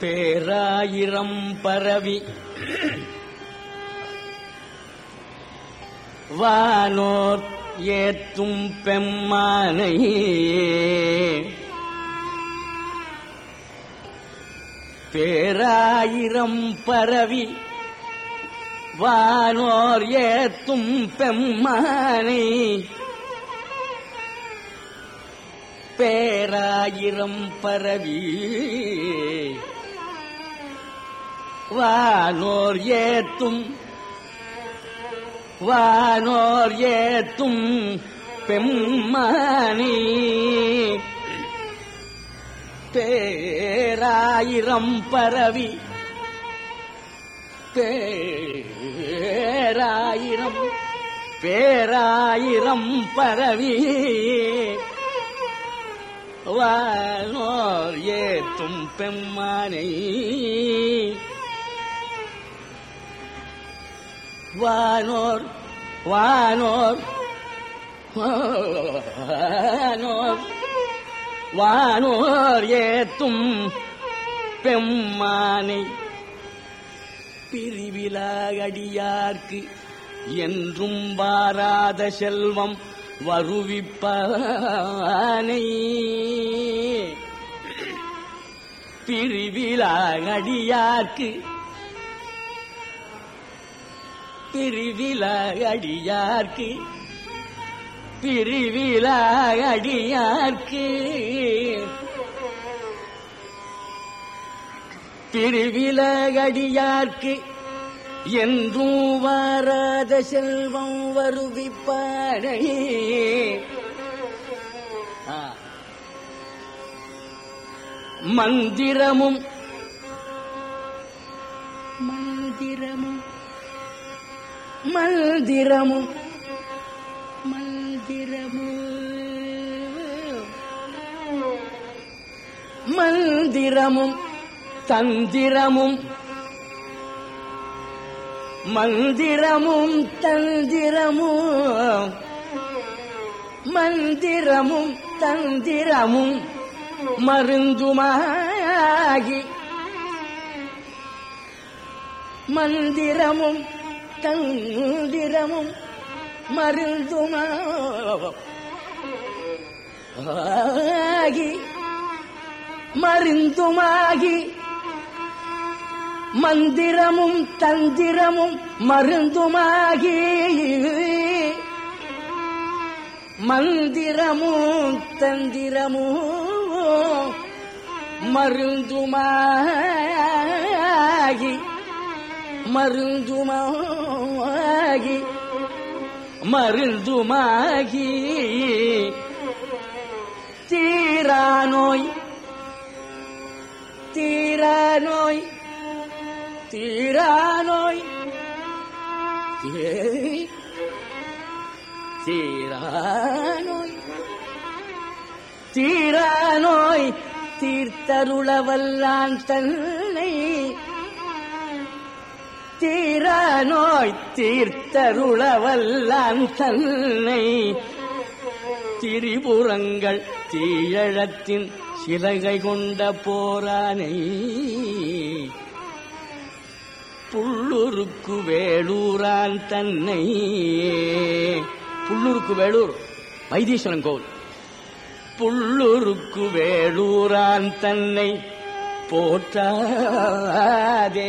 பேராயிரம் பரவி. வானோர் ஏத்தும் பெம்மானை பேராயிரம் பரவி. வானோர் ஏத்தும் பெம்மானை. பேராயிரம் பரவி. வானோர் ஏத்தும் வானோர் ஏத்தும் பெம்மானி. பேராயிரம் பரவி பேராயிரம் பேராயிரம் பரவி. வானோர் ஏத்தும் பெம்மானை. வானோர் வானோர் வானோர் வானோர் ஏத்தும் பெம்மானை பிரிவிலாகடியார்க்கு என்றும் வாராத செல்வம் வருவிப்பானை பிரிவிலாகடியார்க்கு பிரிவிலாகடியார்க்கு பிரிவிலாகடியார்க்கு பிரிவிலகடியார்க்கு என்றும் வாராத செல்வம் வருவிப்பாடை மந்திரமும் மல்திரமும் மல்திரமு. மந்திரமும் தந்திரமும். மந்திரமும் தந்திரமும். மந்திரமும் தந்திரமும் மருந்துமாகி. மந்திரமும் தந்திரமும் மருந்துமாகி மருந்துமாகி மந்திரமும் தந்திரமும் மருந்துமாகி மந்திரமும் தந்திரமும் மருந்துமாகி மருந்துமாகி மருந்துமாகி தீரா நோய் தீரா நோய் தீரா நோய் தீரா நோய் தீரா நோய் தீர்த்தருளவல்லான் தன் தீர நோய் தீர்த்தருளவல்லான் தன்னை. திரிபுரங்கள் தீழத்தின் சிலகை கொண்ட போரானை. புள்ளுருக்கு வேலூரான் தன்னை புள்ளூருக்கு வேலூர் வைத்தீஸ்வரன் கோவில். புள்ளூருக்கு வேலூரான் தன்னை போற்றாதே.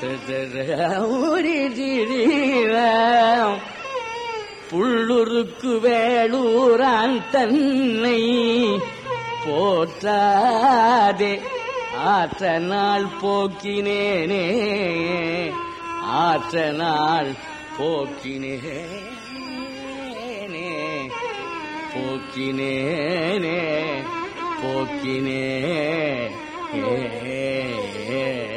போக்கினேனே புள்ளுருக்கு வேளூரான் தன்னை போற்றாதே. ஆற்ற நாள் போக்கினேனே. ஆற்ற நாள் போக்கினேனே. போக்கினேனே. போக்கினே ஏ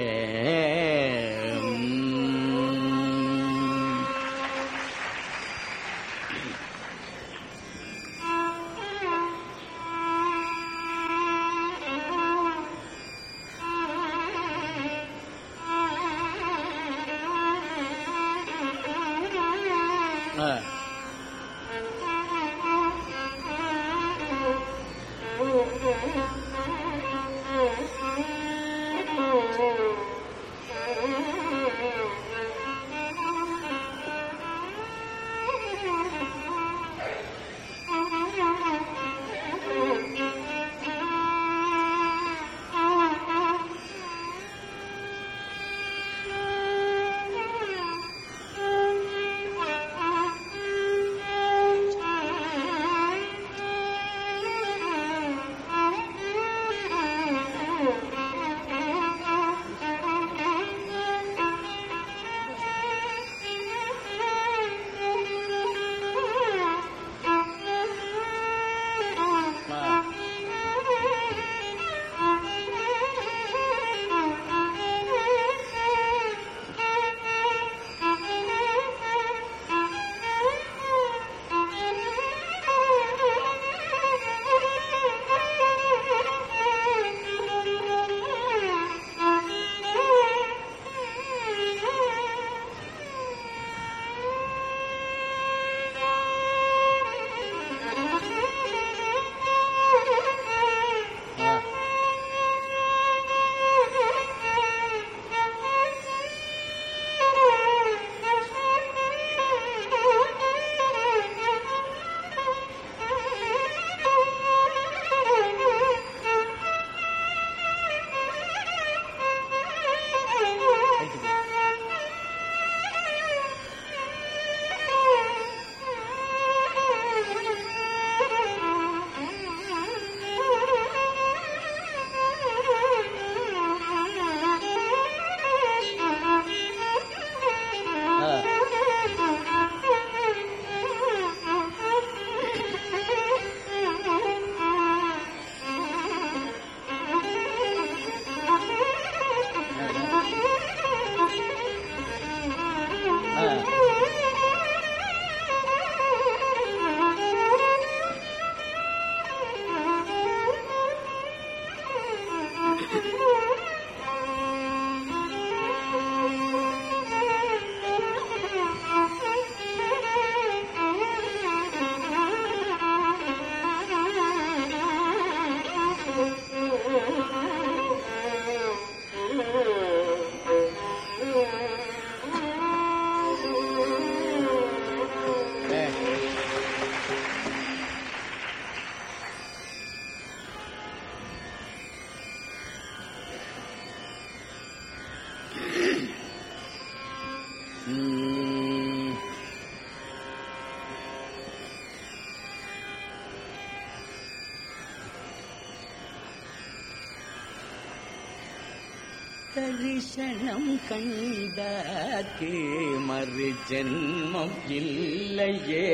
தரிசனம் கண்டாக்கு மறு ஜென்மம் இல்லையே.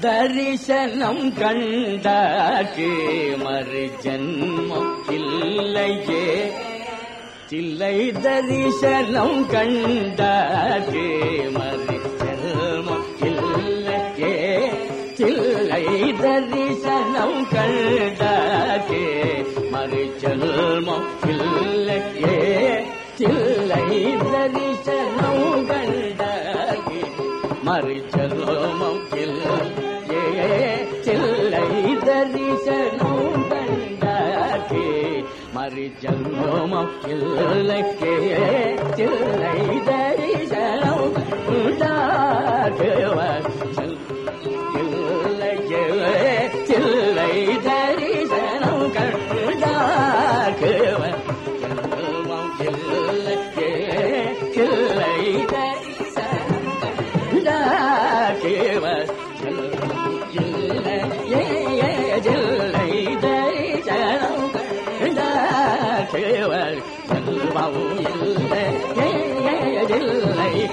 தரிசனம் கண்டாக்கு மறு ஜென்மம் இல்லையே. தில்லை தரிசனம் கண்டே மறு ஜென்மம் இல்லையே. தில்லை தரிசனம் கண்டே மறு ஜென்மம் இல்லையே. தில்லை தரிசனம் கண்டே மறு மறு ஜென்மம் இல்லையே தில்லை தரிசனம் உண்டாக்கு இல்லையே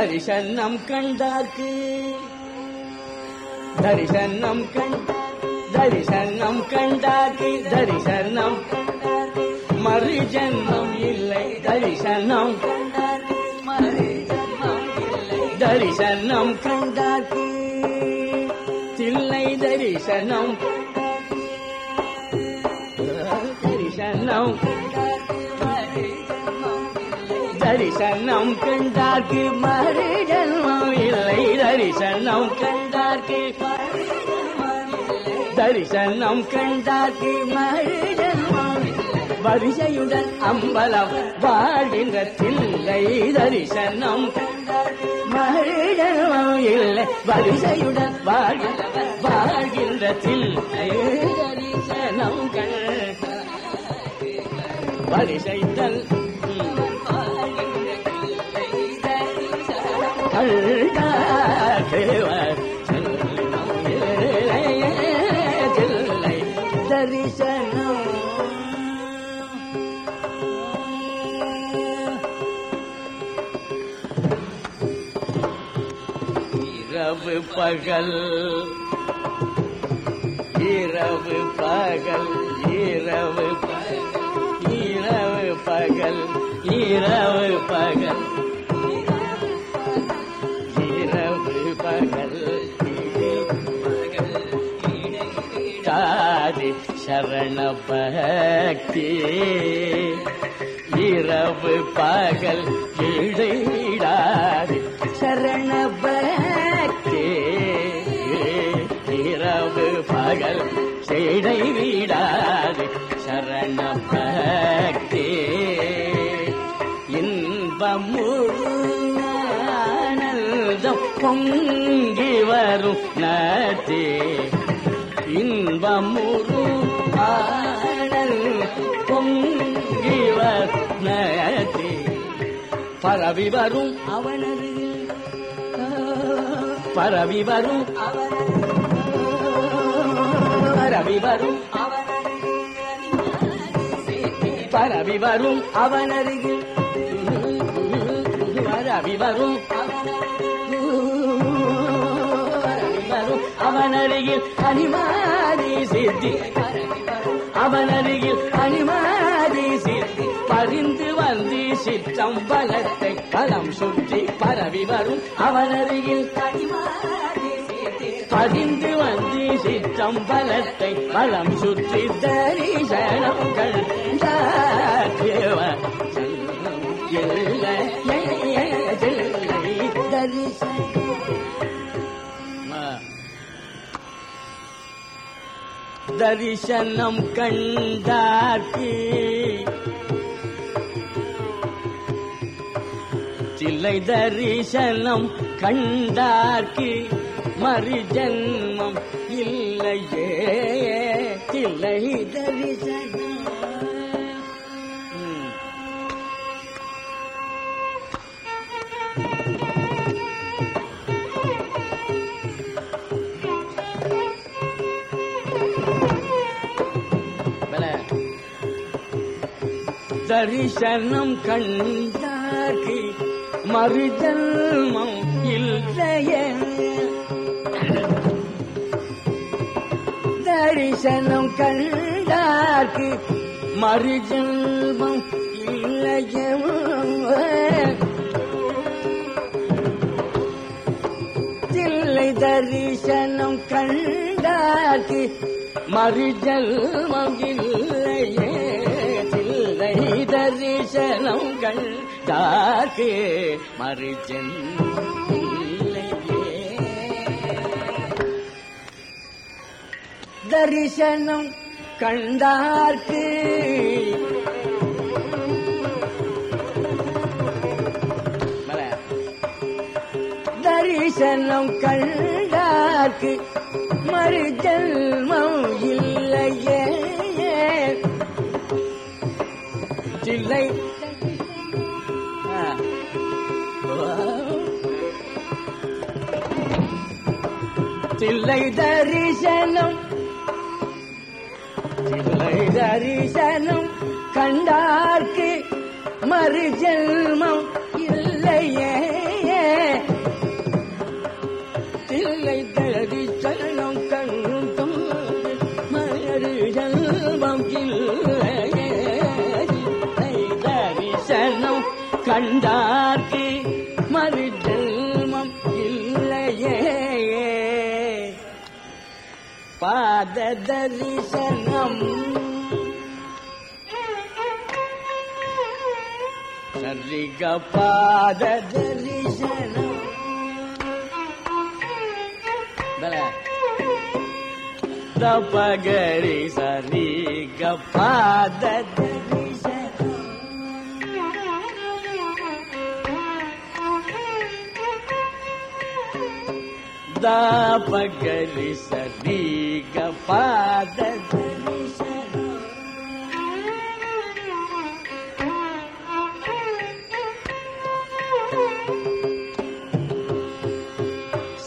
தரிசனம் கண்டாக்கு தரிசனம் கண்ட தரிசனம் கண்டாக்கு தரிசனம் மறு ஜன்மம் இல்லை. தரிசனம் தரிசனம் கண்டாக்கு தில்லை தரிசனம் தரிசனம் தரிசனம் கண்டார்க்கு மறு ஜன்மம் இல்லை. தரிசனம் கண்டார்க்கு தரிசனம் கண்டார்க்கு மறு ஜன்மம் வரிசையுடன் அம்பலம் வாழ்கின்ற தில்லை. தரிசனம் மறு ஜன்மம் இல்லை. வரிசையுடன் வாழ்கின்ற வாழ்கின்ற தில்லை. தரிசனம் கண்ட வரிசைத்தல் இரவு பகல் இரவு பகல் இரவு பகல் இரவு பகல் இரவு பகல். சரண இரவு பகல் இடைவிடாது சரண இரவு பகல் செய்டை விடாது சரண பக்தி பொங்கி வரும் நத்தே இன்பமுரு பரவி வரும். அவனருகில் பரவி வரும். பரவி வரும். பரவி வரும். அவனருகில் பரவி வரும். பரவி வரும். அவனருகில் அனிமாதி சித்தி அவனருகில் அனிமாதி சித்தி பரிந்து வந்து சிற்றம்பலத்தை களம் சுற்றி பரவி வரும். அவனருகில் பதிந்து வந்து சிற்றம்பலத்தை பலம் சுற்றி தரிசனம் எல்லை தரிசனம் கண்டார்க்கு. தில்லை தரிசனம் கண்டார்க்கு. மறு ஜன்மம் இல்லையே. தில்லை தரிசனம் தரிசனம் கண்டார்க்கு மறு ஜன்மம் இல்லையே. தரிசனம் கண்டார்க்கு மறுஜன்மம் இல்லைய. தில்லை தரிசனம் கண்டார்க்கு மறுஜன்மம் இல்லை தரிசனம் கண்டார்க்கு மறு ஜன்மம் தரிசனம் கண்டார்க்கு. தரிசனம் கண்டார்க்கு. மறு ஜன்மம் இல்லையே. இல்லை. தில்லை தரிசனம் தில்லை தரிசனம் கண்டார்க்கு மறுஜென்மம் இல்லையே. दलरिसन दपग गरि सरी गफा ददीश गपाद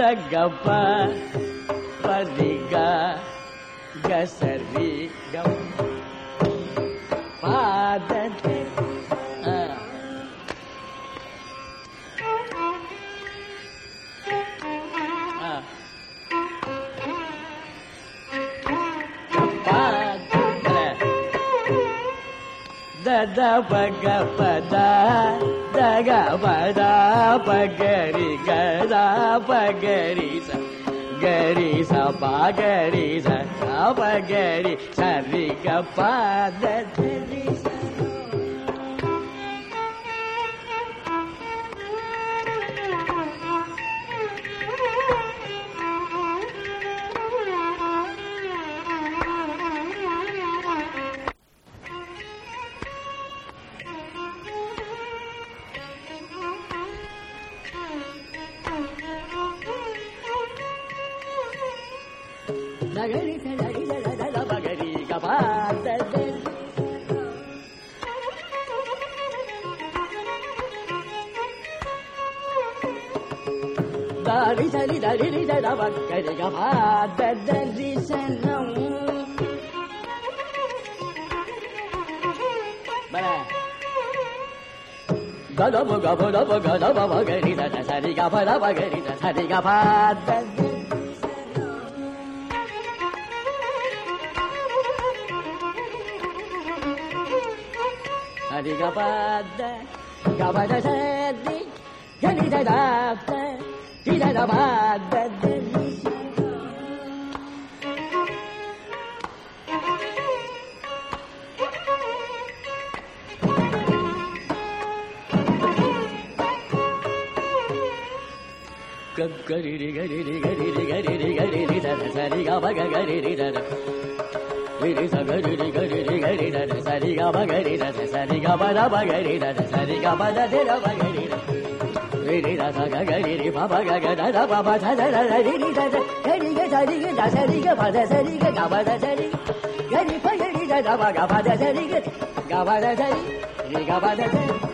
ದ ಗಪ ಪದಿ ಗ ಗಸರಿ ಗ ಪಾದತೆ ದ ದ ಪ ಗ ಪ ದ दा पगरि गदा पगरि स गरि स पागरि स सपा गरि कपा Gabada said, Gabada said, గ గరి రి గరి రి గరి రి గరి రి గరి రి ద ద సరి గ బ గ గరి రి ద ద రి స గరి రి గరి రి గరి ద ద సరి గ బ గరి ద ద సరి గ బ ద బ గరి ద ద సరి గ బ ద ద ర బ గరి ద రి రి ద ద గ గరి రి బ బ గ గ ద ద బ బ ద ద ద రి రి ద ద గరి గ సరి గ ద సరి గ బ ద సరి గ గ బ ద సరి గరి ప గరి ద ద బ గ బ ద సరి గ గ బ ద సరి రి గ బ ద సరి